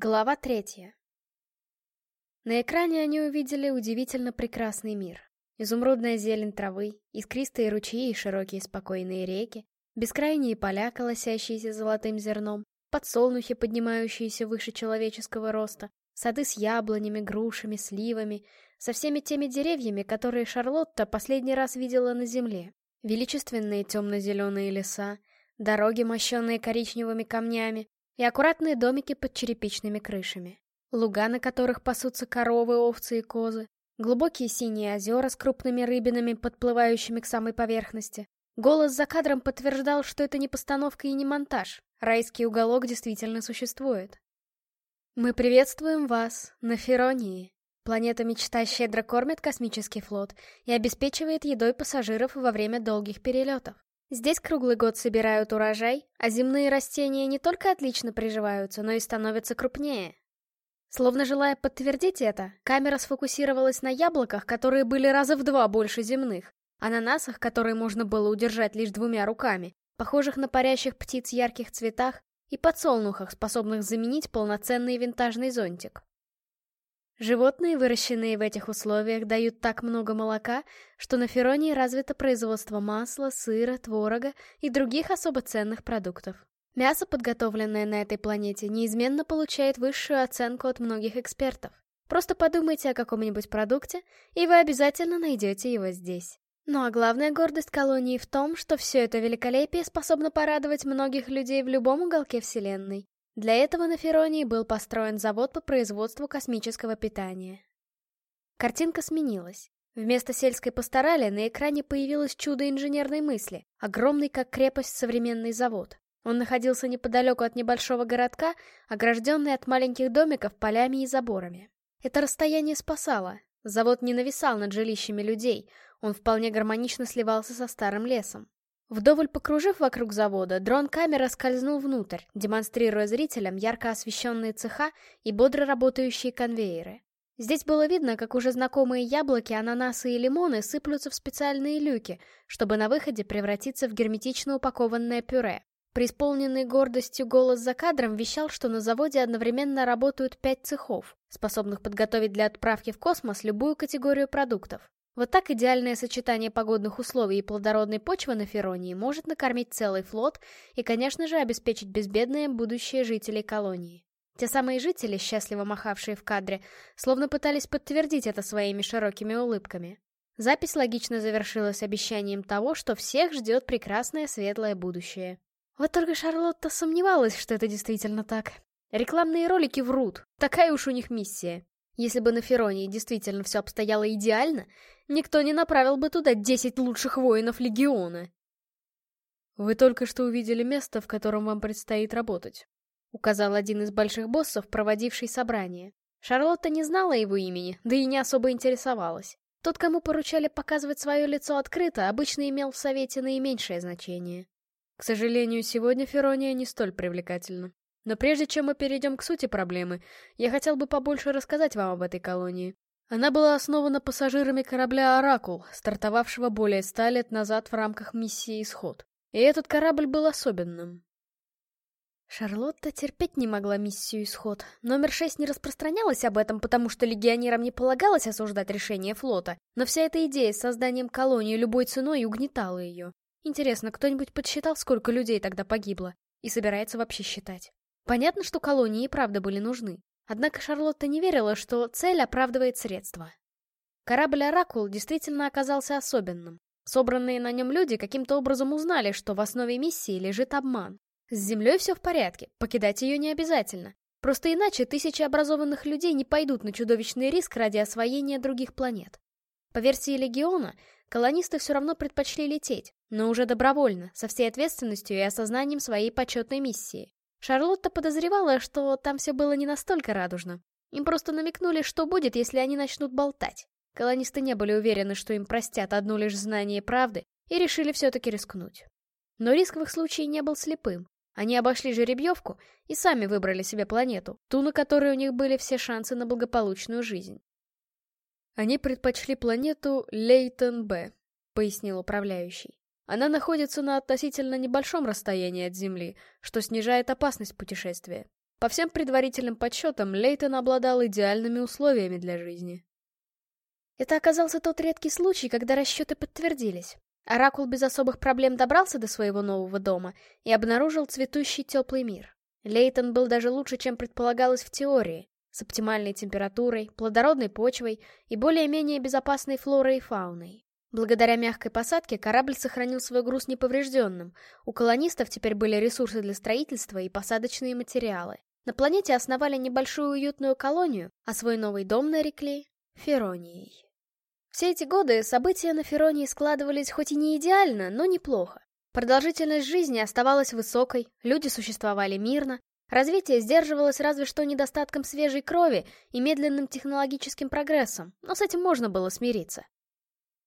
Глава третья. На экране они увидели удивительно прекрасный мир. Изумрудная зелень травы, искристые ручьи и широкие спокойные реки, бескрайние поля, колосящиеся золотым зерном, подсолнухи, поднимающиеся выше человеческого роста, сады с яблонями, грушами, сливами, со всеми теми деревьями, которые Шарлотта последний раз видела на земле. Величественные темно-зеленые леса, дороги, мощенные коричневыми камнями, и аккуратные домики под черепичными крышами. Луга, на которых пасутся коровы, овцы и козы. Глубокие синие озера с крупными рыбинами, подплывающими к самой поверхности. Голос за кадром подтверждал, что это не постановка и не монтаж. Райский уголок действительно существует. Мы приветствуем вас на Феронии. Планета мечта щедро кормит космический флот и обеспечивает едой пассажиров во время долгих перелетов. Здесь круглый год собирают урожай, а земные растения не только отлично приживаются, но и становятся крупнее. Словно желая подтвердить это, камера сфокусировалась на яблоках, которые были раза в два больше земных, ананасах, которые можно было удержать лишь двумя руками, похожих на парящих птиц ярких цветах, и подсолнухах, способных заменить полноценный винтажный зонтик. Животные, выращенные в этих условиях, дают так много молока, что на Феронии развито производство масла, сыра, творога и других особо ценных продуктов. Мясо, подготовленное на этой планете, неизменно получает высшую оценку от многих экспертов. Просто подумайте о каком-нибудь продукте, и вы обязательно найдете его здесь. Ну а главная гордость колонии в том, что все это великолепие способно порадовать многих людей в любом уголке Вселенной. Для этого на Феронии был построен завод по производству космического питания. Картинка сменилась. Вместо сельской пасторали на экране появилось чудо инженерной мысли, огромный как крепость современный завод. Он находился неподалеку от небольшого городка, огражденный от маленьких домиков полями и заборами. Это расстояние спасало. Завод не нависал над жилищами людей, он вполне гармонично сливался со старым лесом. Вдоволь покружив вокруг завода, дрон-камера скользнул внутрь, демонстрируя зрителям ярко освещенные цеха и бодро работающие конвейеры. Здесь было видно, как уже знакомые яблоки, ананасы и лимоны сыплются в специальные люки, чтобы на выходе превратиться в герметично упакованное пюре. Преисполненный гордостью голос за кадром вещал, что на заводе одновременно работают пять цехов, способных подготовить для отправки в космос любую категорию продуктов. Вот так идеальное сочетание погодных условий и плодородной почвы на Феронии может накормить целый флот и, конечно же, обеспечить безбедное будущее жителей колонии. Те самые жители, счастливо махавшие в кадре, словно пытались подтвердить это своими широкими улыбками. Запись логично завершилась обещанием того, что всех ждет прекрасное светлое будущее. Вот только Шарлотта сомневалась, что это действительно так. Рекламные ролики врут, такая уж у них миссия. Если бы на Феронии действительно все обстояло идеально, никто не направил бы туда десять лучших воинов Легиона. «Вы только что увидели место, в котором вам предстоит работать», — указал один из больших боссов, проводивший собрание. Шарлотта не знала его имени, да и не особо интересовалась. Тот, кому поручали показывать свое лицо открыто, обычно имел в Совете наименьшее значение. К сожалению, сегодня Ферония не столь привлекательна. Но прежде чем мы перейдем к сути проблемы, я хотел бы побольше рассказать вам об этой колонии. Она была основана пассажирами корабля «Оракул», стартовавшего более ста лет назад в рамках миссии «Исход». И этот корабль был особенным. Шарлотта терпеть не могла миссию «Исход». Номер шесть не распространялась об этом, потому что легионерам не полагалось осуждать решение флота, но вся эта идея с созданием колонии любой ценой угнетала ее. Интересно, кто-нибудь подсчитал, сколько людей тогда погибло? И собирается вообще считать? Понятно, что колонии и правда были нужны. Однако Шарлотта не верила, что цель оправдывает средства. Корабль «Оракул» действительно оказался особенным. Собранные на нем люди каким-то образом узнали, что в основе миссии лежит обман. С Землей все в порядке, покидать ее не обязательно. Просто иначе тысячи образованных людей не пойдут на чудовищный риск ради освоения других планет. По версии Легиона, колонисты все равно предпочли лететь, но уже добровольно, со всей ответственностью и осознанием своей почетной миссии. Шарлотта подозревала, что там все было не настолько радужно. Им просто намекнули, что будет, если они начнут болтать. Колонисты не были уверены, что им простят одно лишь знание правды, и решили все-таки рискнуть. Но риск в их случае не был слепым. Они обошли жеребьевку и сами выбрали себе планету, ту, на которой у них были все шансы на благополучную жизнь. Они предпочли планету Лейтон-Б, пояснил управляющий. Она находится на относительно небольшом расстоянии от Земли, что снижает опасность путешествия. По всем предварительным подсчетам, Лейтон обладал идеальными условиями для жизни. Это оказался тот редкий случай, когда расчеты подтвердились. Оракул без особых проблем добрался до своего нового дома и обнаружил цветущий теплый мир. Лейтон был даже лучше, чем предполагалось в теории, с оптимальной температурой, плодородной почвой и более-менее безопасной флорой и фауной. Благодаря мягкой посадке корабль сохранил свой груз неповрежденным. У колонистов теперь были ресурсы для строительства и посадочные материалы. На планете основали небольшую уютную колонию, а свой новый дом нарекли Феронией. Все эти годы события на Феронии складывались хоть и не идеально, но неплохо. Продолжительность жизни оставалась высокой, люди существовали мирно, развитие сдерживалось разве что недостатком свежей крови и медленным технологическим прогрессом, но с этим можно было смириться.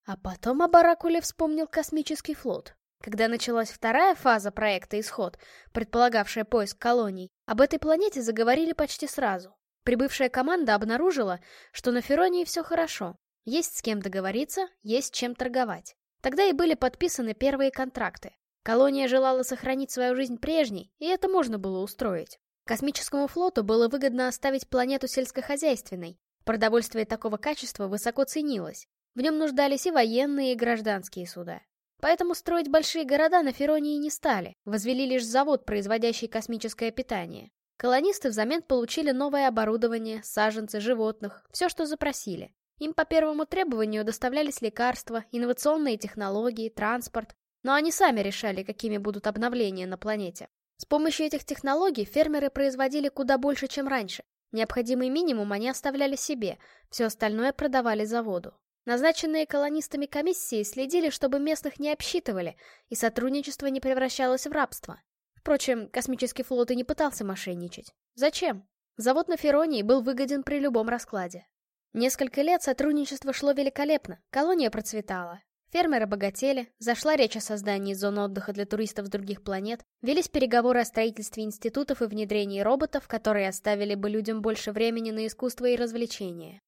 А потом об Оракуле вспомнил космический флот. Когда началась вторая фаза проекта «Исход», предполагавшая поиск колоний, об этой планете заговорили почти сразу. Прибывшая команда обнаружила, что на Феронии все хорошо. Есть с кем договориться, есть чем торговать. Тогда и были подписаны первые контракты. Колония желала сохранить свою жизнь прежней, и это можно было устроить. Космическому флоту было выгодно оставить планету сельскохозяйственной. Продовольствие такого качества высоко ценилось. В нем нуждались и военные, и гражданские суда. Поэтому строить большие города на Феронии не стали, возвели лишь завод, производящий космическое питание. Колонисты взамен получили новое оборудование, саженцы, животных, все, что запросили. Им по первому требованию доставлялись лекарства, инновационные технологии, транспорт, но они сами решали, какими будут обновления на планете. С помощью этих технологий фермеры производили куда больше, чем раньше. Необходимый минимум они оставляли себе, все остальное продавали заводу. Назначенные колонистами комиссии следили, чтобы местных не обсчитывали, и сотрудничество не превращалось в рабство. Впрочем, космический флот и не пытался мошенничать. Зачем? Завод на Феронии был выгоден при любом раскладе. Несколько лет сотрудничество шло великолепно, колония процветала. Фермеры богатели, зашла речь о создании зон отдыха для туристов с других планет, велись переговоры о строительстве институтов и внедрении роботов, которые оставили бы людям больше времени на искусство и развлечения.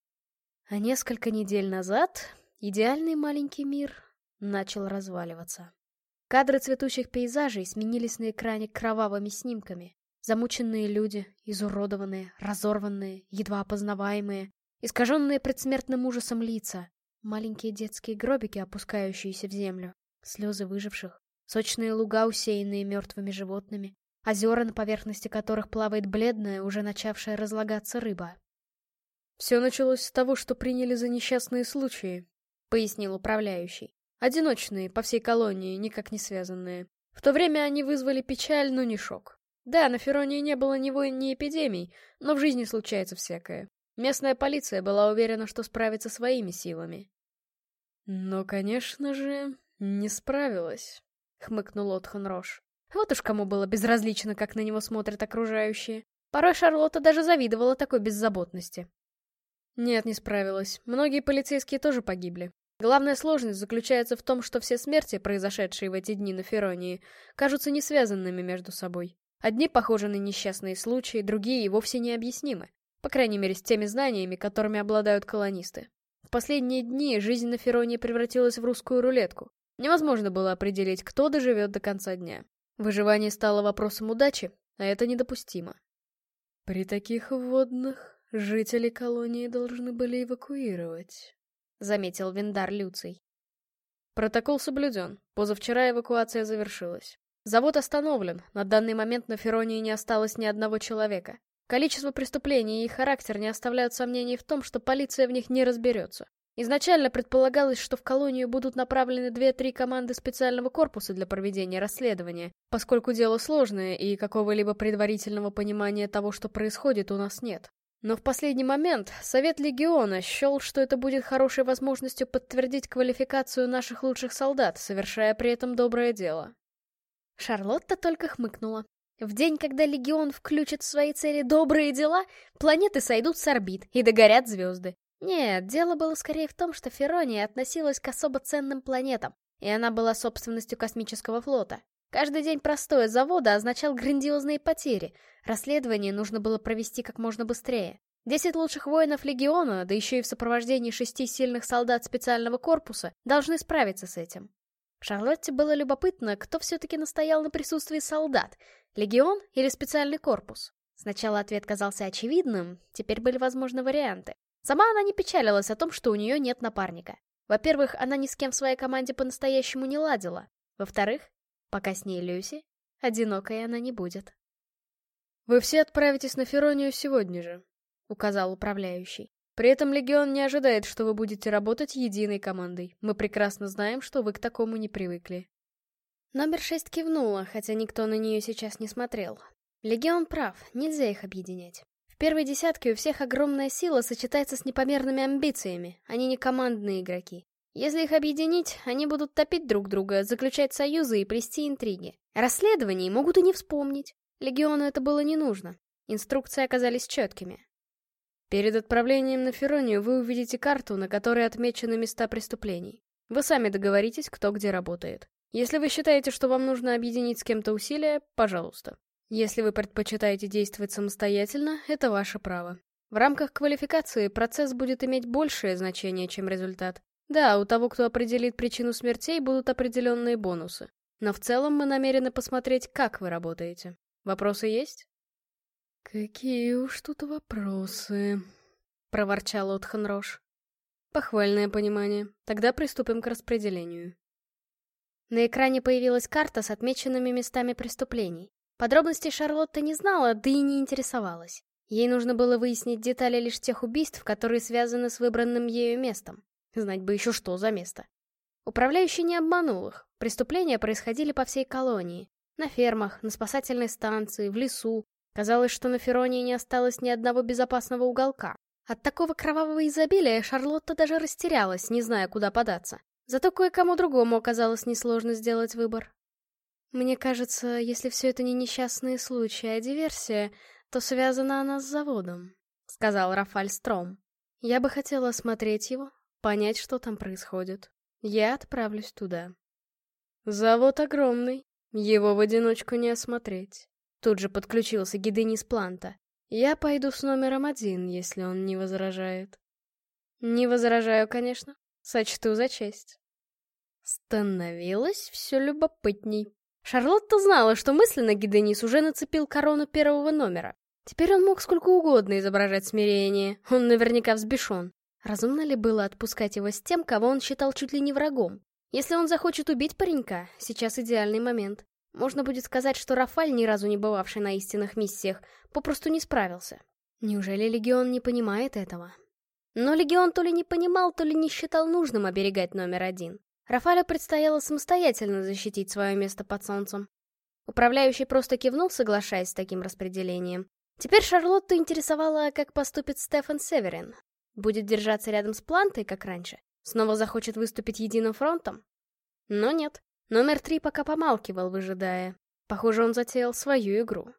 А несколько недель назад идеальный маленький мир начал разваливаться. Кадры цветущих пейзажей сменились на экране кровавыми снимками. Замученные люди, изуродованные, разорванные, едва опознаваемые, искаженные предсмертным ужасом лица, маленькие детские гробики, опускающиеся в землю, слезы выживших, сочные луга, усеянные мертвыми животными, озера, на поверхности которых плавает бледная, уже начавшая разлагаться рыба. «Все началось с того, что приняли за несчастные случаи», — пояснил управляющий. «Одиночные, по всей колонии, никак не связанные. В то время они вызвали печаль, но не шок. Да, на Феронии не было ни войн, ни эпидемий, но в жизни случается всякое. Местная полиция была уверена, что справится своими силами. «Но, конечно же, не справилась», — хмыкнул Отхан Рош. Вот уж кому было безразлично, как на него смотрят окружающие. Порой Шарлотта даже завидовала такой беззаботности. Нет, не справилась. Многие полицейские тоже погибли. Главная сложность заключается в том, что все смерти, произошедшие в эти дни на Феронии, кажутся не связанными между собой. Одни похожи на несчастные случаи, другие и вовсе необъяснимы. По крайней мере, с теми знаниями, которыми обладают колонисты. В последние дни жизнь на Феронии превратилась в русскую рулетку. Невозможно было определить, кто доживет до конца дня. Выживание стало вопросом удачи, а это недопустимо. При таких вводных Жители колонии должны были эвакуировать, заметил Виндар Люций. Протокол соблюден. Позавчера эвакуация завершилась. Завод остановлен. На данный момент на Феронии не осталось ни одного человека. Количество преступлений и их характер не оставляют сомнений в том, что полиция в них не разберется. Изначально предполагалось, что в колонию будут направлены две-три команды специального корпуса для проведения расследования, поскольку дело сложное и какого-либо предварительного понимания того, что происходит, у нас нет. Но в последний момент Совет Легиона счел, что это будет хорошей возможностью подтвердить квалификацию наших лучших солдат, совершая при этом доброе дело. Шарлотта только хмыкнула. В день, когда Легион включит в свои цели добрые дела, планеты сойдут с орбит и догорят звезды. Нет, дело было скорее в том, что Ферония относилась к особо ценным планетам, и она была собственностью космического флота. Каждый день простоя завода означал грандиозные потери. Расследование нужно было провести как можно быстрее. Десять лучших воинов Легиона, да еще и в сопровождении шести сильных солдат специального корпуса, должны справиться с этим. Шарлотте было любопытно, кто все-таки настоял на присутствии солдат — Легион или специальный корпус. Сначала ответ казался очевидным, теперь были возможны варианты. Сама она не печалилась о том, что у нее нет напарника. Во-первых, она ни с кем в своей команде по-настоящему не ладила. Во-вторых, пока с ней Люси, одинокой она не будет. «Вы все отправитесь на Феронию сегодня же», — указал управляющий. «При этом Легион не ожидает, что вы будете работать единой командой. Мы прекрасно знаем, что вы к такому не привыкли». Номер шесть кивнула, хотя никто на нее сейчас не смотрел. Легион прав, нельзя их объединять. В первой десятке у всех огромная сила сочетается с непомерными амбициями, они не командные игроки. Если их объединить, они будут топить друг друга, заключать союзы и плести интриги. Расследований могут и не вспомнить. Легиону это было не нужно. Инструкции оказались четкими. Перед отправлением на Феронию вы увидите карту, на которой отмечены места преступлений. Вы сами договоритесь, кто где работает. Если вы считаете, что вам нужно объединить с кем-то усилия, пожалуйста. Если вы предпочитаете действовать самостоятельно, это ваше право. В рамках квалификации процесс будет иметь большее значение, чем результат. Да, у того, кто определит причину смертей, будут определенные бонусы. Но в целом мы намерены посмотреть, как вы работаете. Вопросы есть? «Какие уж тут вопросы», — проворчал Отханрош. «Похвальное понимание. Тогда приступим к распределению». На экране появилась карта с отмеченными местами преступлений. Подробностей Шарлотта не знала, да и не интересовалась. Ей нужно было выяснить детали лишь тех убийств, которые связаны с выбранным ею местом. Знать бы еще что за место. Управляющий не обманул их. Преступления происходили по всей колонии. На фермах, на спасательной станции, в лесу. Казалось, что на Феронии не осталось ни одного безопасного уголка. От такого кровавого изобилия Шарлотта даже растерялась, не зная, куда податься. Зато кое-кому другому оказалось несложно сделать выбор. Мне кажется, если все это не несчастные случаи, а диверсия, то связана она с заводом, — сказал Рафаль Стром. Я бы хотела осмотреть его, понять, что там происходит. Я отправлюсь туда. Завод огромный, его в одиночку не осмотреть. Тут же подключился Гиденис Планта. Я пойду с номером один, если он не возражает. Не возражаю, конечно. Сочту за честь. Становилось все любопытней. Шарлотта знала, что мысленно Гиденис уже нацепил корону первого номера. Теперь он мог сколько угодно изображать смирение, он наверняка взбешен. Разумно ли было отпускать его с тем, кого он считал чуть ли не врагом? Если он захочет убить паренька, сейчас идеальный момент. Можно будет сказать, что Рафаль, ни разу не бывавший на истинных миссиях, попросту не справился. Неужели Легион не понимает этого? Но Легион то ли не понимал, то ли не считал нужным оберегать номер один. Рафалю предстояло самостоятельно защитить свое место под солнцем. Управляющий просто кивнул, соглашаясь с таким распределением. Теперь Шарлотту интересовало, как поступит Стефан Северин. Будет держаться рядом с Плантой, как раньше? Снова захочет выступить единым фронтом? Но нет. Номер три пока помалкивал, выжидая. Похоже, он затеял свою игру.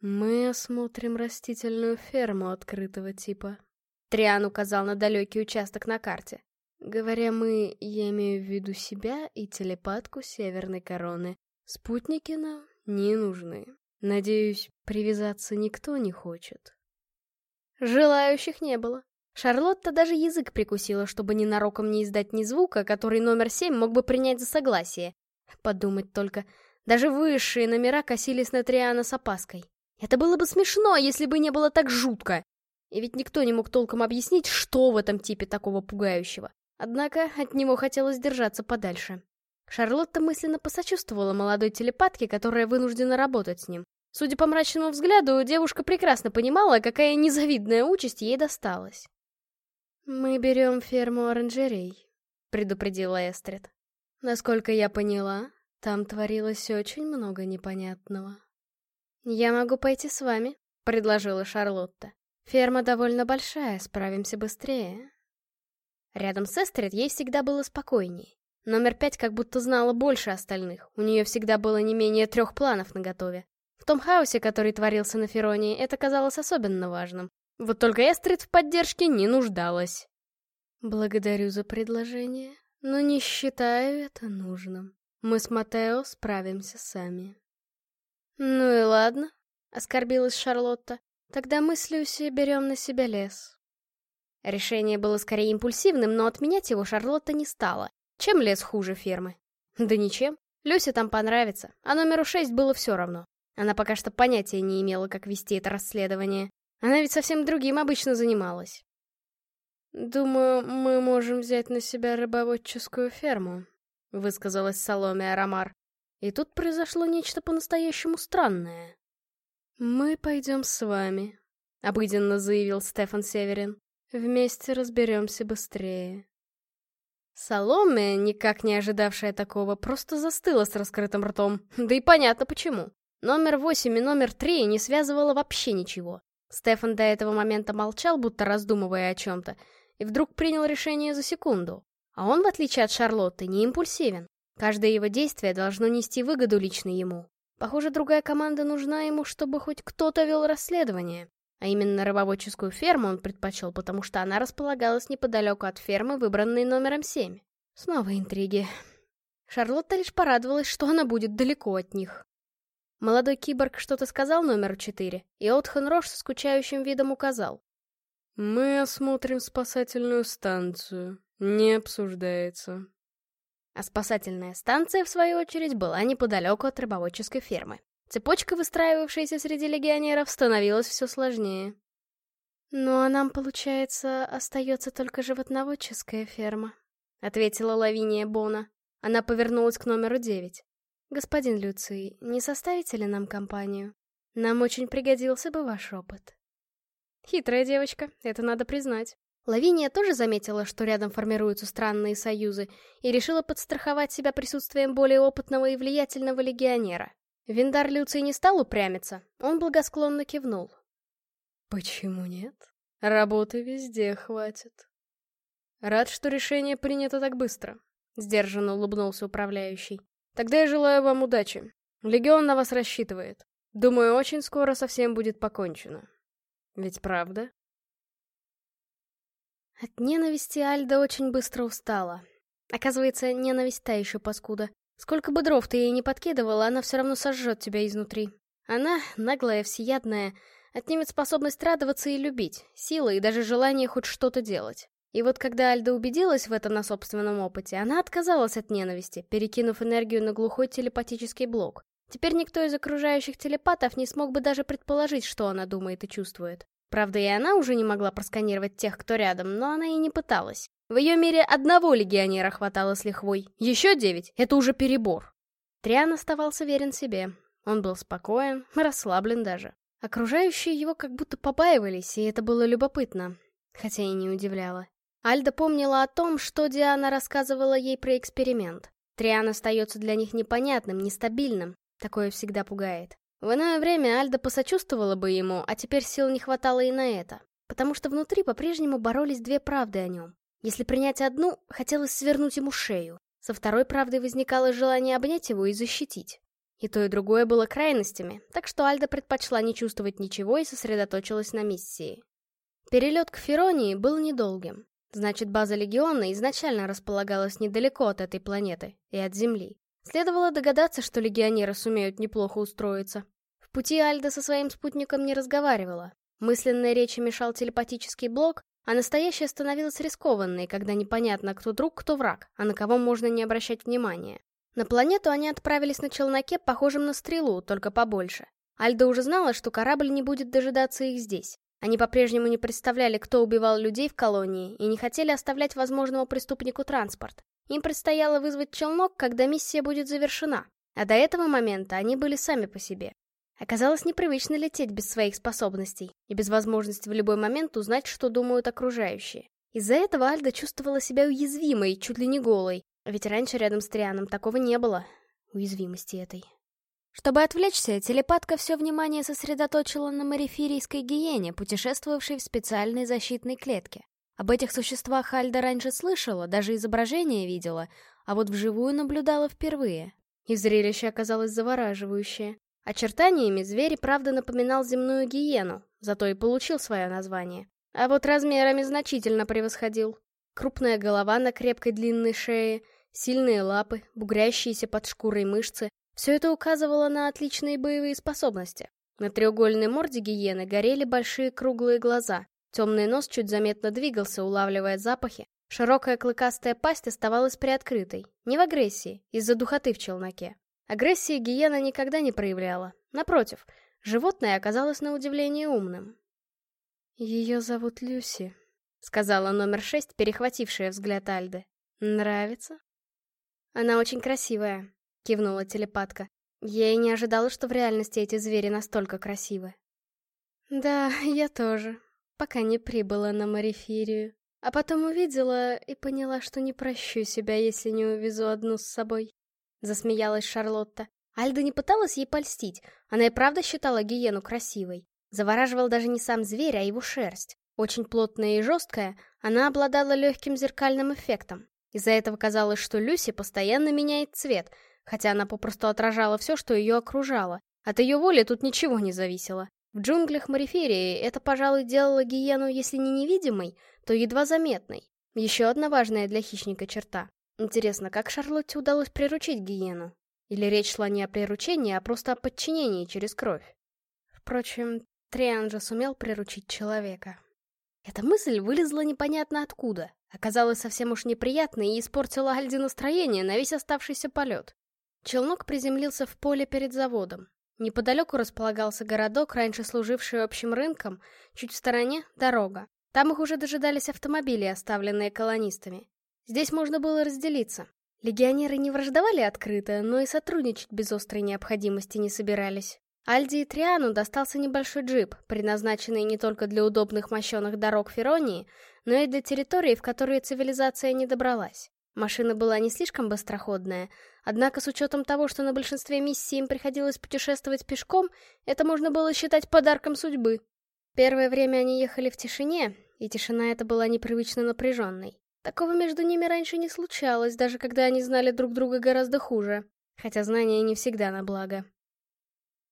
«Мы осмотрим растительную ферму открытого типа», — Триан указал на далекий участок на карте. Говоря мы, я имею в виду себя и телепатку Северной Короны. Спутники нам не нужны. Надеюсь, привязаться никто не хочет. Желающих не было. Шарлотта даже язык прикусила, чтобы ненароком не издать ни звука, который номер семь мог бы принять за согласие. Подумать только, даже высшие номера косились на Триана с опаской. Это было бы смешно, если бы не было так жутко. И ведь никто не мог толком объяснить, что в этом типе такого пугающего. Однако от него хотелось держаться подальше. Шарлотта мысленно посочувствовала молодой телепатке, которая вынуждена работать с ним. Судя по мрачному взгляду, девушка прекрасно понимала, какая незавидная участь ей досталась. «Мы берем ферму оранжерей», — предупредила Эстрид. «Насколько я поняла, там творилось очень много непонятного». «Я могу пойти с вами», — предложила Шарлотта. «Ферма довольно большая, справимся быстрее». Рядом с Эстерет ей всегда было спокойнее. Номер пять как будто знала больше остальных, у нее всегда было не менее трех планов наготове. В том хаосе, который творился на Феронии, это казалось особенно важным. Вот только Эстрид в поддержке не нуждалась. «Благодарю за предложение, но не считаю это нужным. Мы с Матео справимся сами». «Ну и ладно», — оскорбилась Шарлотта. «Тогда мы с Люси берем на себя лес». Решение было скорее импульсивным, но отменять его Шарлотта не стала. Чем лес хуже фермы? Да ничем. Люсе там понравится, а номеру шесть было все равно. Она пока что понятия не имела, как вести это расследование. Она ведь совсем другим обычно занималась. «Думаю, мы можем взять на себя рыбоводческую ферму», — высказалась Соломе Арамар. И тут произошло нечто по-настоящему странное. «Мы пойдем с вами», — обыденно заявил Стефан Северин. «Вместе разберемся быстрее». Соломе, никак не ожидавшая такого, просто застыла с раскрытым ртом. Да и понятно почему. Номер восемь и номер три не связывало вообще ничего. Стефан до этого момента молчал, будто раздумывая о чем-то, и вдруг принял решение за секунду. А он, в отличие от Шарлотты, не импульсивен. Каждое его действие должно нести выгоду лично ему. Похоже, другая команда нужна ему, чтобы хоть кто-то вел расследование. А именно рыбоводческую ферму он предпочел, потому что она располагалась неподалеку от фермы, выбранной номером 7. Снова интриги. Шарлотта лишь порадовалась, что она будет далеко от них. Молодой киборг что-то сказал номеру 4, и Отхан Рош со скучающим видом указал. «Мы осмотрим спасательную станцию. Не обсуждается». А спасательная станция, в свою очередь, была неподалеку от рыбоводческой фермы. Цепочка, выстраивавшаяся среди легионеров, становилась все сложнее. «Ну а нам, получается, остается только животноводческая ферма», — ответила Лавиния Бона. Она повернулась к номеру девять. «Господин Люций, не составите ли нам компанию? Нам очень пригодился бы ваш опыт». Хитрая девочка, это надо признать. Лавиния тоже заметила, что рядом формируются странные союзы, и решила подстраховать себя присутствием более опытного и влиятельного легионера. Виндар Люций не стал упрямиться, он благосклонно кивнул. «Почему нет? Работы везде хватит». «Рад, что решение принято так быстро», — сдержанно улыбнулся управляющий. «Тогда я желаю вам удачи. Легион на вас рассчитывает. Думаю, очень скоро совсем будет покончено. Ведь правда?» От ненависти Альда очень быстро устала. Оказывается, ненависть та еще паскуда. Сколько бы дров ты ей не подкидывала, она все равно сожжет тебя изнутри. Она, наглая, всеядная, отнимет способность радоваться и любить, силы и даже желание хоть что-то делать. И вот когда Альда убедилась в этом на собственном опыте, она отказалась от ненависти, перекинув энергию на глухой телепатический блок. Теперь никто из окружающих телепатов не смог бы даже предположить, что она думает и чувствует. Правда, и она уже не могла просканировать тех, кто рядом, но она и не пыталась. В ее мире одного легионера хватало с лихвой. Еще девять — это уже перебор. Триан оставался верен себе. Он был спокоен, расслаблен даже. Окружающие его как будто побаивались, и это было любопытно. Хотя и не удивляло. Альда помнила о том, что Диана рассказывала ей про эксперимент. Триан остается для них непонятным, нестабильным. Такое всегда пугает. В иное время Альда посочувствовала бы ему, а теперь сил не хватало и на это. Потому что внутри по-прежнему боролись две правды о нем. Если принять одну, хотелось свернуть ему шею. Со второй правдой возникало желание обнять его и защитить. И то, и другое было крайностями, так что Альда предпочла не чувствовать ничего и сосредоточилась на миссии. Перелет к Феронии был недолгим. Значит, база Легиона изначально располагалась недалеко от этой планеты и от Земли. Следовало догадаться, что легионеры сумеют неплохо устроиться. В пути Альда со своим спутником не разговаривала. Мысленной речи мешал телепатический блок, а настоящая становилась рискованной, когда непонятно, кто друг, кто враг, а на кого можно не обращать внимания. На планету они отправились на челноке, похожем на стрелу, только побольше. Альда уже знала, что корабль не будет дожидаться их здесь. Они по-прежнему не представляли, кто убивал людей в колонии, и не хотели оставлять возможному преступнику транспорт. Им предстояло вызвать челнок, когда миссия будет завершена, а до этого момента они были сами по себе. Оказалось непривычно лететь без своих способностей и без возможности в любой момент узнать, что думают окружающие. Из-за этого Альда чувствовала себя уязвимой, чуть ли не голой, ведь раньше рядом с Трианом такого не было, уязвимости этой. Чтобы отвлечься, телепатка все внимание сосредоточила на марифирийской гиене, путешествовавшей в специальной защитной клетке. Об этих существах Альда раньше слышала, даже изображение видела, а вот вживую наблюдала впервые. И зрелище оказалось завораживающее. Очертаниями зверь правда напоминал земную гиену, зато и получил свое название. А вот размерами значительно превосходил. Крупная голова на крепкой длинной шее, сильные лапы, бугрящиеся под шкурой мышцы — все это указывало на отличные боевые способности. На треугольной морде гиены горели большие круглые глаза, Темный нос чуть заметно двигался, улавливая запахи. Широкая клыкастая пасть оставалась приоткрытой. Не в агрессии, из-за духоты в челноке. Агрессии гиена никогда не проявляла. Напротив, животное оказалось на удивление умным. «Ее зовут Люси», — сказала номер шесть, перехватившая взгляд Альды. «Нравится?» «Она очень красивая», — кивнула телепатка. «Я и не ожидала, что в реальности эти звери настолько красивы». «Да, я тоже, пока не прибыла на Марифирию. А потом увидела и поняла, что не прощу себя, если не увезу одну с собой. Засмеялась Шарлотта. Альда не пыталась ей польстить, она и правда считала гиену красивой. Завораживал даже не сам зверь, а его шерсть. Очень плотная и жесткая, она обладала легким зеркальным эффектом. Из-за этого казалось, что Люси постоянно меняет цвет, хотя она попросту отражала все, что ее окружало. От ее воли тут ничего не зависело. В джунглях Мариферии это, пожалуй, делало гиену, если не невидимой, то едва заметной. Еще одна важная для хищника черта. Интересно, как Шарлотте удалось приручить гиену? Или речь шла не о приручении, а просто о подчинении через кровь? Впрочем, Триан же сумел приручить человека. Эта мысль вылезла непонятно откуда, оказалась совсем уж неприятной и испортила Альде настроение на весь оставшийся полет. Челнок приземлился в поле перед заводом. Неподалеку располагался городок, раньше служивший общим рынком, чуть в стороне — дорога. Там их уже дожидались автомобили, оставленные колонистами. Здесь можно было разделиться. Легионеры не враждовали открыто, но и сотрудничать без острой необходимости не собирались. Альди и Триану достался небольшой джип, предназначенный не только для удобных мощенных дорог Феронии, но и для территорий, в которые цивилизация не добралась. Машина была не слишком быстроходная, однако с учетом того, что на большинстве миссий им приходилось путешествовать пешком, это можно было считать подарком судьбы. Первое время они ехали в тишине, и тишина эта была непривычно напряженной. Такого между ними раньше не случалось, даже когда они знали друг друга гораздо хуже. Хотя знания не всегда на благо.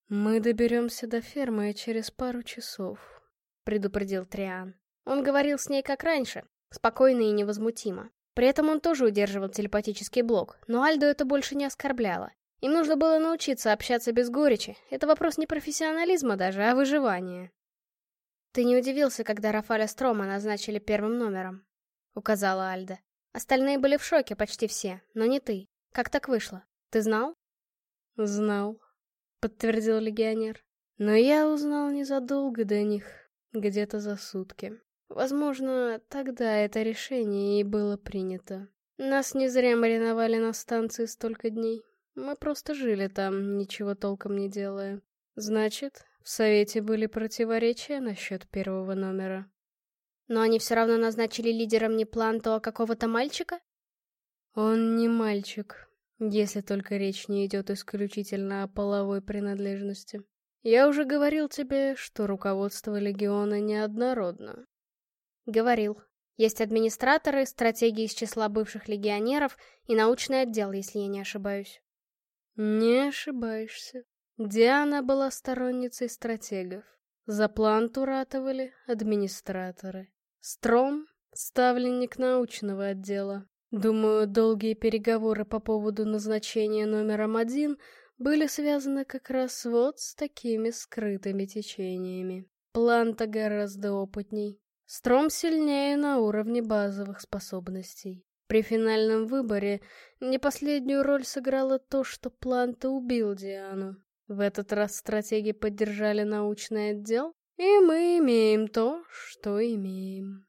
«Мы доберемся до фермы через пару часов», — предупредил Триан. Он говорил с ней как раньше, спокойно и невозмутимо. При этом он тоже удерживал телепатический блок, но Альдо это больше не оскорбляло. Им нужно было научиться общаться без горечи. Это вопрос не профессионализма даже, а выживания. «Ты не удивился, когда Рафаля Строма назначили первым номером?» указала Альда. Остальные были в шоке, почти все, но не ты. Как так вышло? Ты знал? Знал, подтвердил легионер. Но я узнал незадолго до них, где-то за сутки. Возможно, тогда это решение и было принято. Нас не зря мариновали на станции столько дней. Мы просто жили там, ничего толком не делая. Значит, в Совете были противоречия насчет первого номера. Но они все равно назначили лидером не Планто, а какого-то мальчика? Он не мальчик, если только речь не идет исключительно о половой принадлежности. Я уже говорил тебе, что руководство Легиона неоднородно. Говорил. Есть администраторы, стратеги из числа бывших легионеров и научный отдел, если я не ошибаюсь. Не ошибаешься. Диана была сторонницей стратегов. За планту ратовали администраторы. Стром — ставленник научного отдела. Думаю, долгие переговоры по поводу назначения номером один были связаны как раз вот с такими скрытыми течениями. Планта гораздо опытней. Стром сильнее на уровне базовых способностей. При финальном выборе не последнюю роль сыграло то, что Планта убил Диану. В этот раз стратеги поддержали научный отдел, и мы имеем то, что имеем.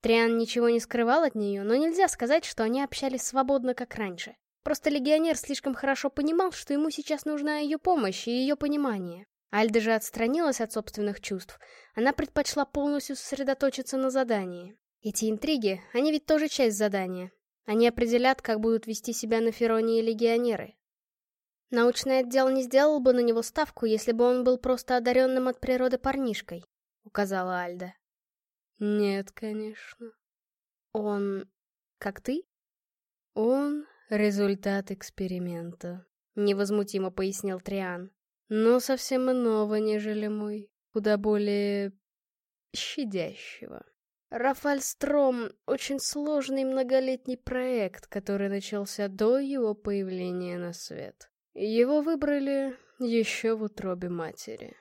Триан ничего не скрывал от нее, но нельзя сказать, что они общались свободно, как раньше. Просто легионер слишком хорошо понимал, что ему сейчас нужна ее помощь и ее понимание. Альда же отстранилась от собственных чувств. Она предпочла полностью сосредоточиться на задании. Эти интриги, они ведь тоже часть задания. Они определят, как будут вести себя на Феронии легионеры. Научный отдел не сделал бы на него ставку, если бы он был просто одаренным от природы парнишкой, указала Альда. Нет, конечно. Он... как ты? Он — результат эксперимента, невозмутимо пояснил Триан. Но совсем иного, нежели мой, куда более... щадящего. Рафаль Стром — очень сложный многолетний проект, который начался до его появления на свет. Его выбрали еще в утробе матери.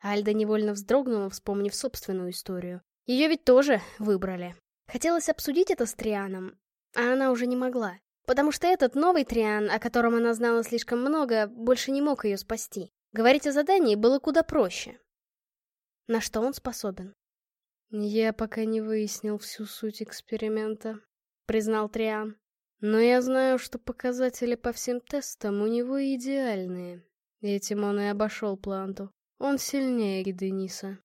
Альда невольно вздрогнула, вспомнив собственную историю. Ее ведь тоже выбрали. Хотелось обсудить это с Трианом, а она уже не могла. Потому что этот новый Триан, о котором она знала слишком много, больше не мог ее спасти. Говорить о задании было куда проще. На что он способен? «Я пока не выяснил всю суть эксперимента», — признал Триан. «Но я знаю, что показатели по всем тестам у него идеальные. Этим он и обошел планту. Он сильнее Дениса».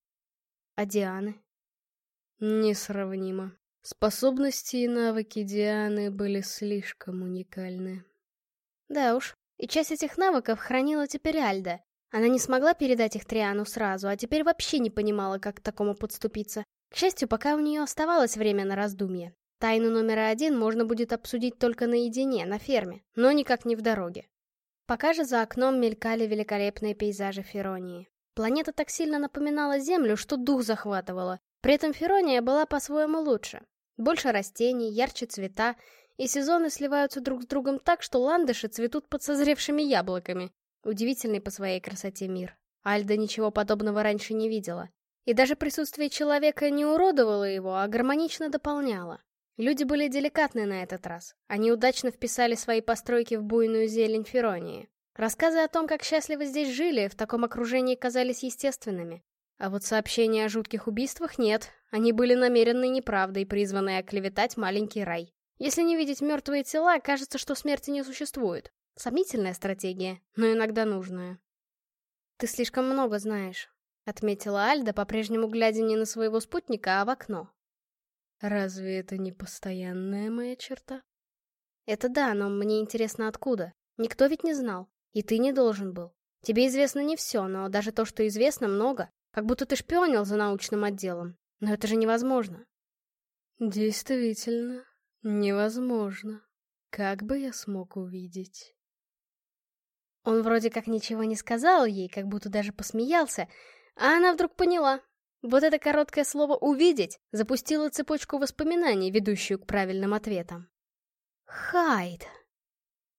«А Дианы?» «Несравнимо. Способности и навыки Дианы были слишком уникальны». «Да уж, и часть этих навыков хранила теперь Альда. Она не смогла передать их Триану сразу, а теперь вообще не понимала, как к такому подступиться. К счастью, пока у нее оставалось время на раздумье. Тайну номер один можно будет обсудить только наедине, на ферме, но никак не в дороге. Пока же за окном мелькали великолепные пейзажи Феронии. Планета так сильно напоминала Землю, что дух захватывала. При этом Ферония была по-своему лучше. Больше растений, ярче цвета, и сезоны сливаются друг с другом так, что ландыши цветут под созревшими яблоками. Удивительный по своей красоте мир. Альда ничего подобного раньше не видела. И даже присутствие человека не уродовало его, а гармонично дополняло. Люди были деликатны на этот раз. Они удачно вписали свои постройки в буйную зелень Феронии. Рассказы о том, как счастливо здесь жили, в таком окружении казались естественными. А вот сообщения о жутких убийствах нет. Они были намеренной неправдой, призванной оклеветать маленький рай. Если не видеть мертвые тела, кажется, что смерти не существует. Сомнительная стратегия, но иногда нужная. «Ты слишком много знаешь», — отметила Альда, по-прежнему глядя не на своего спутника, а в окно. «Разве это не постоянная моя черта?» «Это да, но мне интересно откуда. Никто ведь не знал. И ты не должен был. Тебе известно не все, но даже то, что известно, много. Как будто ты шпионил за научным отделом. Но это же невозможно». «Действительно, невозможно. Как бы я смог увидеть?» Он вроде как ничего не сказал ей, как будто даже посмеялся, а она вдруг поняла. Вот это короткое слово «увидеть» запустило цепочку воспоминаний, ведущую к правильным ответам. «Хайд».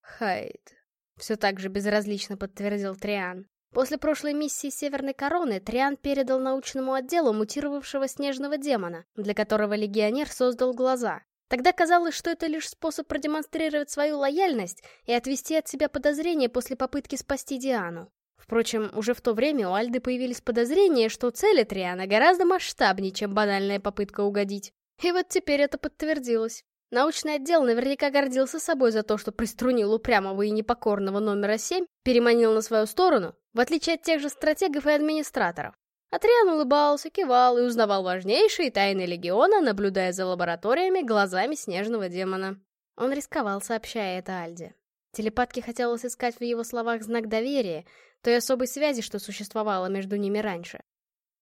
«Хайд», — все так же безразлично подтвердил Триан. После прошлой миссии Северной Короны Триан передал научному отделу мутировавшего снежного демона, для которого легионер создал глаза. Тогда казалось, что это лишь способ продемонстрировать свою лояльность и отвести от себя подозрения после попытки спасти Диану. Впрочем, уже в то время у Альды появились подозрения, что цель Триана гораздо масштабнее, чем банальная попытка угодить. И вот теперь это подтвердилось. Научный отдел наверняка гордился собой за то, что приструнил упрямого и непокорного номера 7, переманил на свою сторону, в отличие от тех же стратегов и администраторов. Атриан улыбался, кивал и узнавал важнейшие тайны Легиона, наблюдая за лабораториями глазами снежного демона. Он рисковал, сообщая это Альде. Телепатке хотелось искать в его словах знак доверия, той особой связи, что существовало между ними раньше.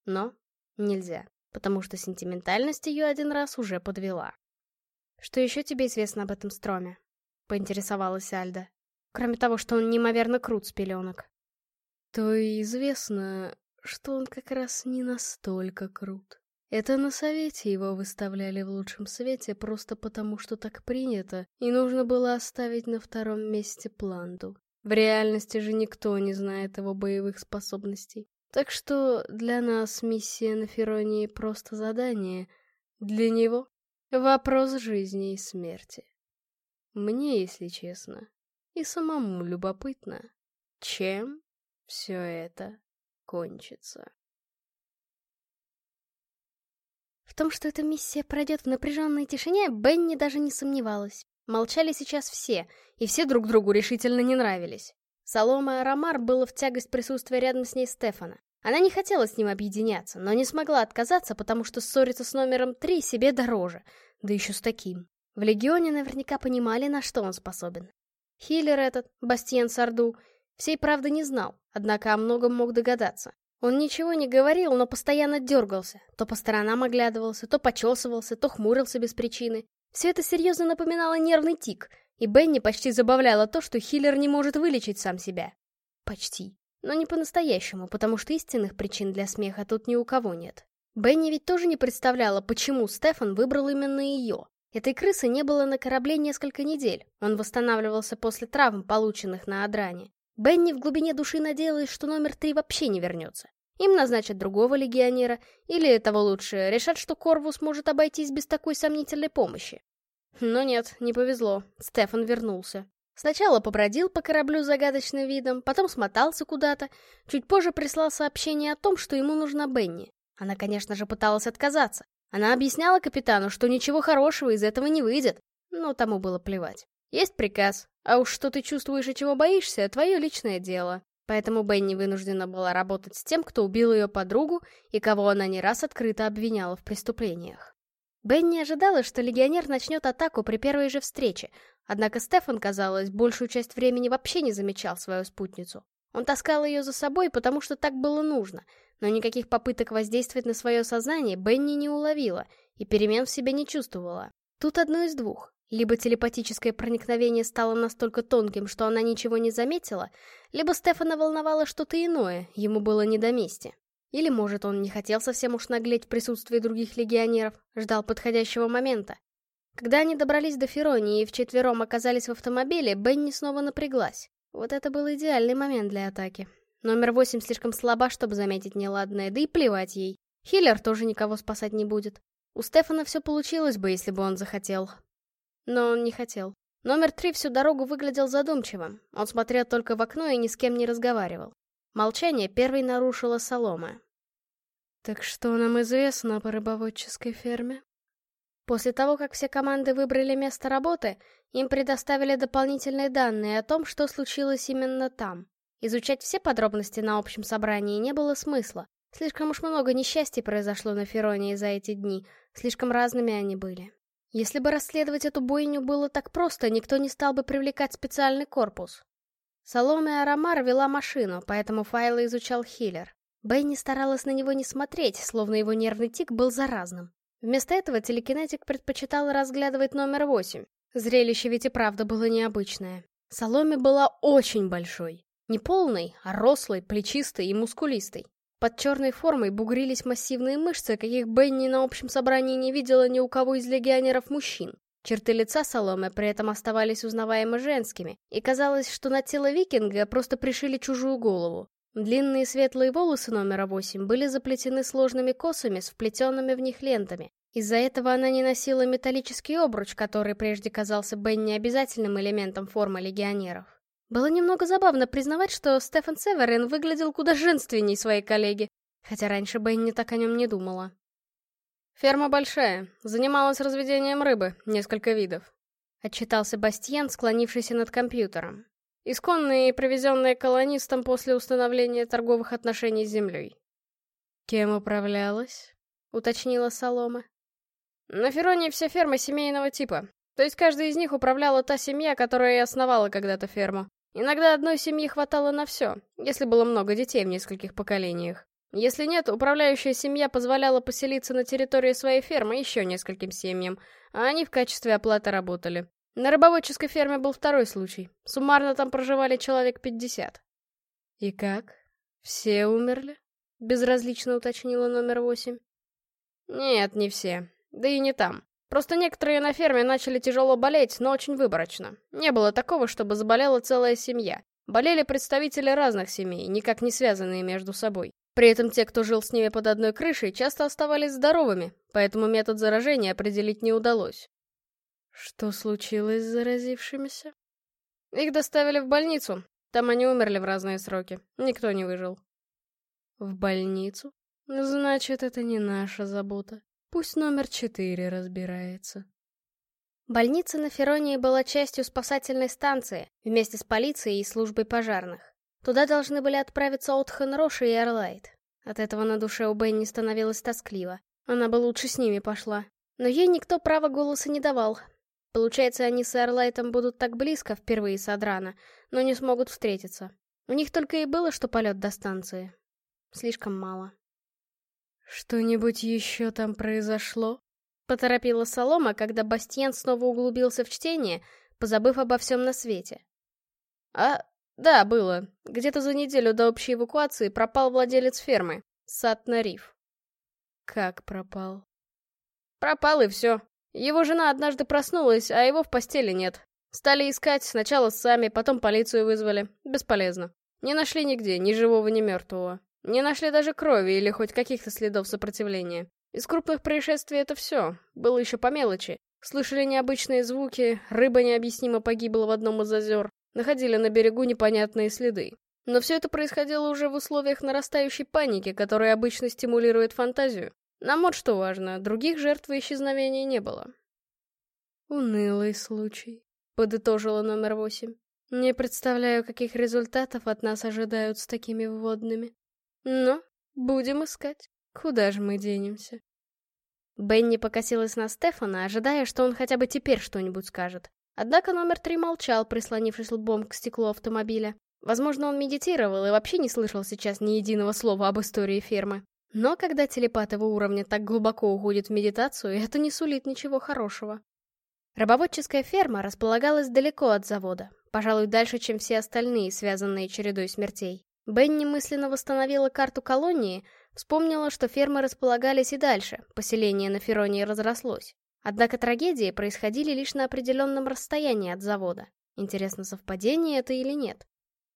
Но нельзя, потому что сентиментальность ее один раз уже подвела. «Что еще тебе известно об этом строме?» — поинтересовалась Альда. «Кроме того, что он неимоверно крут с пеленок». «То и известно, что он как раз не настолько крут. Это на совете его выставляли в лучшем свете просто потому, что так принято, и нужно было оставить на втором месте Планду. В реальности же никто не знает его боевых способностей. Так что для нас миссия на Феронии просто задание. Для него вопрос жизни и смерти. Мне, если честно, и самому любопытно, чем все это кончится. В том, что эта миссия пройдет в напряженной тишине, Бенни даже не сомневалась. Молчали сейчас все, и все друг другу решительно не нравились. Солома Арамар было в тягость присутствия рядом с ней Стефана. Она не хотела с ним объединяться, но не смогла отказаться, потому что ссориться с номером три себе дороже, да еще с таким. В Легионе наверняка понимали, на что он способен. Хиллер этот, Бастиен Сарду, Всей правды не знал, однако о многом мог догадаться. Он ничего не говорил, но постоянно дергался. То по сторонам оглядывался, то почесывался, то хмурился без причины. Все это серьезно напоминало нервный тик, и Бенни почти забавляло то, что Хиллер не может вылечить сам себя. Почти. Но не по-настоящему, потому что истинных причин для смеха тут ни у кого нет. Бенни ведь тоже не представляла, почему Стефан выбрал именно ее. Этой крысы не было на корабле несколько недель. Он восстанавливался после травм, полученных на Адране. Бенни в глубине души надеялась, что номер три вообще не вернется. Им назначат другого легионера, или, того лучше, решат, что Корвус может обойтись без такой сомнительной помощи. Но нет, не повезло. Стефан вернулся. Сначала побродил по кораблю загадочным видом, потом смотался куда-то, чуть позже прислал сообщение о том, что ему нужна Бенни. Она, конечно же, пыталась отказаться. Она объясняла капитану, что ничего хорошего из этого не выйдет, но тому было плевать. Есть приказ, а уж что ты чувствуешь и чего боишься, твое личное дело. Поэтому Бенни вынуждена была работать с тем, кто убил ее подругу и кого она не раз открыто обвиняла в преступлениях. Бенни ожидала, что легионер начнет атаку при первой же встрече, однако Стефан, казалось, большую часть времени вообще не замечал свою спутницу. Он таскал ее за собой, потому что так было нужно, но никаких попыток воздействовать на свое сознание Бенни не уловила и перемен в себе не чувствовала. Тут одно из двух. Либо телепатическое проникновение стало настолько тонким, что она ничего не заметила, либо Стефана волновало что-то иное, ему было не до мести. Или, может, он не хотел совсем уж наглеть в присутствии других легионеров, ждал подходящего момента. Когда они добрались до Феронии и вчетвером оказались в автомобиле, Бенни снова напряглась. Вот это был идеальный момент для атаки. Номер восемь слишком слаба, чтобы заметить неладное, да и плевать ей. Хиллер тоже никого спасать не будет. У Стефана все получилось бы, если бы он захотел. Но он не хотел. Номер три всю дорогу выглядел задумчивым. Он смотрел только в окно и ни с кем не разговаривал. Молчание первой нарушила солома. «Так что нам известно по рыбоводческой ферме?» После того, как все команды выбрали место работы, им предоставили дополнительные данные о том, что случилось именно там. Изучать все подробности на общем собрании не было смысла. Слишком уж много несчастий произошло на Феронии за эти дни, слишком разными они были. Если бы расследовать эту бойню было так просто, никто не стал бы привлекать специальный корпус. Соломе Арамар вела машину, поэтому файлы изучал Хиллер. Бенни старалась на него не смотреть, словно его нервный тик был заразным. Вместо этого телекинетик предпочитал разглядывать номер восемь. Зрелище ведь и правда было необычное. Соломе была очень большой. Не полной, а рослой, плечистой и мускулистой. Под черной формой бугрились массивные мышцы, каких Бенни на общем собрании не видела ни у кого из легионеров мужчин. Черты лица Соломы при этом оставались узнаваемо женскими, и казалось, что на тело викинга просто пришили чужую голову. Длинные светлые волосы номера восемь были заплетены сложными косами с вплетенными в них лентами. Из-за этого она не носила металлический обруч, который прежде казался Бенни обязательным элементом формы легионеров. Было немного забавно признавать, что Стефан Северин выглядел куда женственней своей коллеги, хотя раньше Бенни так о нем не думала. «Ферма большая, занималась разведением рыбы, несколько видов», — отчитался Бастиен, склонившийся над компьютером. «Исконные и привезенные колонистам после установления торговых отношений с землей». «Кем управлялась?» — уточнила Солома. «На Фероне все фермы семейного типа. То есть каждая из них управляла та семья, которая и основала когда-то ферму. Иногда одной семьи хватало на все, если было много детей в нескольких поколениях. Если нет, управляющая семья позволяла поселиться на территории своей фермы еще нескольким семьям, а они в качестве оплаты работали. На рыбоводческой ферме был второй случай. Суммарно там проживали человек 50. «И как? Все умерли?» — безразлично уточнила номер восемь. «Нет, не все. Да и не там. Просто некоторые на ферме начали тяжело болеть, но очень выборочно. Не было такого, чтобы заболела целая семья. Болели представители разных семей, никак не связанные между собой. При этом те, кто жил с ними под одной крышей, часто оставались здоровыми, поэтому метод заражения определить не удалось. Что случилось с заразившимися? Их доставили в больницу. Там они умерли в разные сроки. Никто не выжил. В больницу? Значит, это не наша забота. Пусть номер четыре разбирается. Больница на Феронии была частью спасательной станции, вместе с полицией и службой пожарных. Туда должны были отправиться Отхан Роши и Эрлайт. От этого на душе у Бенни становилось тоскливо. Она бы лучше с ними пошла. Но ей никто права голоса не давал. Получается, они с Эрлайтом будут так близко впервые с Адрана, но не смогут встретиться. У них только и было, что полет до станции. Слишком мало. «Что-нибудь еще там произошло?» Поторопила Солома, когда Бастиен снова углубился в чтение, позабыв обо всем на свете. «А, да, было. Где-то за неделю до общей эвакуации пропал владелец фермы, Сад Нариф». «Как пропал?» «Пропал и все. Его жена однажды проснулась, а его в постели нет. Стали искать, сначала сами, потом полицию вызвали. Бесполезно. Не нашли нигде, ни живого, ни мертвого. Не нашли даже крови или хоть каких-то следов сопротивления. Из крупных происшествий это все. Было еще по мелочи. Слышали необычные звуки, рыба необъяснимо погибла в одном из озер, находили на берегу непонятные следы. Но все это происходило уже в условиях нарастающей паники, которая обычно стимулирует фантазию. Нам вот что важно, других жертв и исчезновений не было. «Унылый случай», — подытожила номер восемь. «Не представляю, каких результатов от нас ожидают с такими вводными. Но будем искать. Куда же мы денемся?» Бенни покосилась на Стефана, ожидая, что он хотя бы теперь что-нибудь скажет. Однако номер три молчал, прислонившись лбом к стеклу автомобиля. Возможно, он медитировал и вообще не слышал сейчас ни единого слова об истории фермы. Но когда телепат его уровня так глубоко уходит в медитацию, это не сулит ничего хорошего. Рабоводческая ферма располагалась далеко от завода, пожалуй, дальше, чем все остальные, связанные чередой смертей. Бенни мысленно восстановила карту колонии, вспомнила, что фермы располагались и дальше, поселение на Феронии разрослось. Однако трагедии происходили лишь на определенном расстоянии от завода. Интересно, совпадение это или нет?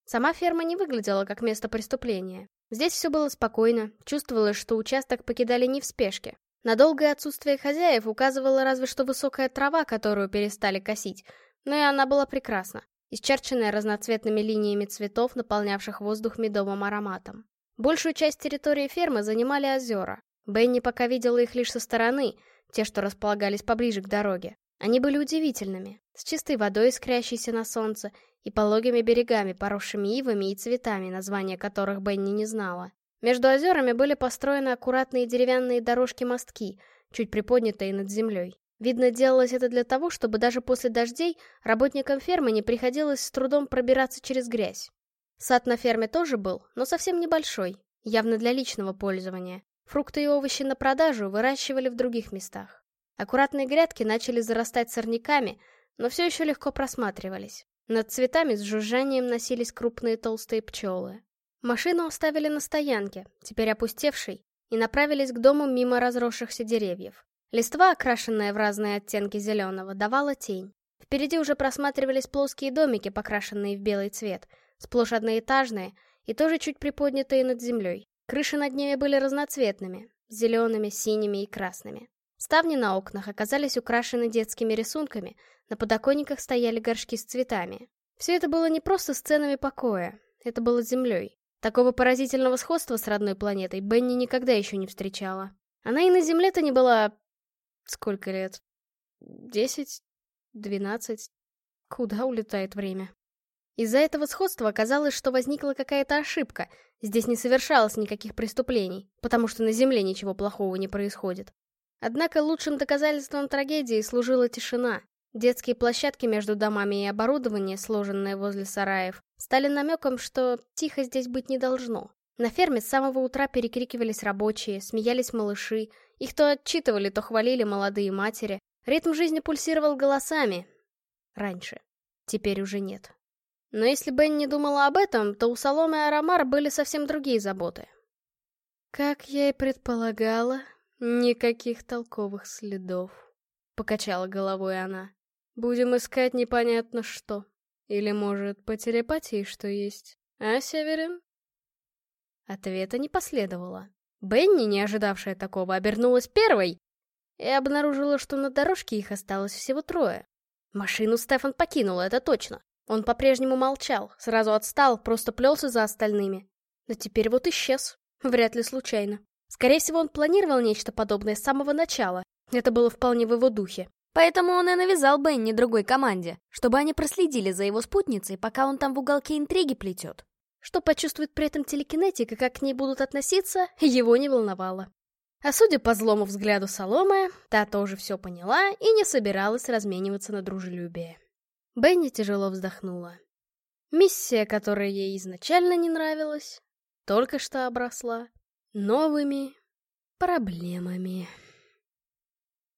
Сама ферма не выглядела как место преступления. Здесь все было спокойно, чувствовалось, что участок покидали не в спешке. На долгое отсутствие хозяев указывала разве что высокая трава, которую перестали косить, но и она была прекрасна, исчерченная разноцветными линиями цветов, наполнявших воздух медовым ароматом. Большую часть территории фермы занимали озера. Бенни пока видела их лишь со стороны, те, что располагались поближе к дороге. Они были удивительными, с чистой водой, искрящейся на солнце, и пологими берегами, поросшими ивами и цветами, названия которых Бенни не знала. Между озерами были построены аккуратные деревянные дорожки-мостки, чуть приподнятые над землей. Видно, делалось это для того, чтобы даже после дождей работникам фермы не приходилось с трудом пробираться через грязь. Сад на ферме тоже был, но совсем небольшой, явно для личного пользования. Фрукты и овощи на продажу выращивали в других местах. Аккуратные грядки начали зарастать сорняками, но все еще легко просматривались. Над цветами с жужжанием носились крупные толстые пчелы. Машину оставили на стоянке, теперь опустевшей, и направились к дому мимо разросшихся деревьев. Листва, окрашенная в разные оттенки зеленого, давала тень. Впереди уже просматривались плоские домики, покрашенные в белый цвет, сплошь одноэтажные и тоже чуть приподнятые над землей. Крыши над ними были разноцветными, зелеными, синими и красными. Ставни на окнах оказались украшены детскими рисунками, на подоконниках стояли горшки с цветами. Все это было не просто сценами покоя, это было землей. Такого поразительного сходства с родной планетой Бенни никогда еще не встречала. Она и на Земле-то не была... Сколько лет? Десять? Двенадцать? Куда улетает время? Из-за этого сходства оказалось, что возникла какая-то ошибка. Здесь не совершалось никаких преступлений, потому что на Земле ничего плохого не происходит. Однако лучшим доказательством трагедии служила тишина. Детские площадки между домами и оборудование, сложенное возле сараев, стали намеком, что тихо здесь быть не должно. На ферме с самого утра перекрикивались рабочие, смеялись малыши, их то отчитывали, то хвалили молодые матери. Ритм жизни пульсировал голосами. Раньше. Теперь уже нет. Но если Бен не думала об этом, то у Соломы и Арамар были совсем другие заботы. Как я и предполагала, никаких толковых следов. Покачала головой она. Будем искать непонятно что. Или, может, по телепатии что есть? А, Северин? Ответа не последовало. Бенни, не ожидавшая такого, обернулась первой и обнаружила, что на дорожке их осталось всего трое. Машину Стефан покинул, это точно. Он по-прежнему молчал, сразу отстал, просто плелся за остальными. Но теперь вот исчез. Вряд ли случайно. Скорее всего, он планировал нечто подобное с самого начала. Это было вполне в его духе. Поэтому он и навязал Бенни другой команде, чтобы они проследили за его спутницей, пока он там в уголке интриги плетет. Что почувствует при этом телекинетик и как к ней будут относиться, его не волновало. А судя по злому взгляду Соломы, та тоже все поняла и не собиралась размениваться на дружелюбие. Бенни тяжело вздохнула. Миссия, которая ей изначально не нравилась, только что обросла новыми проблемами.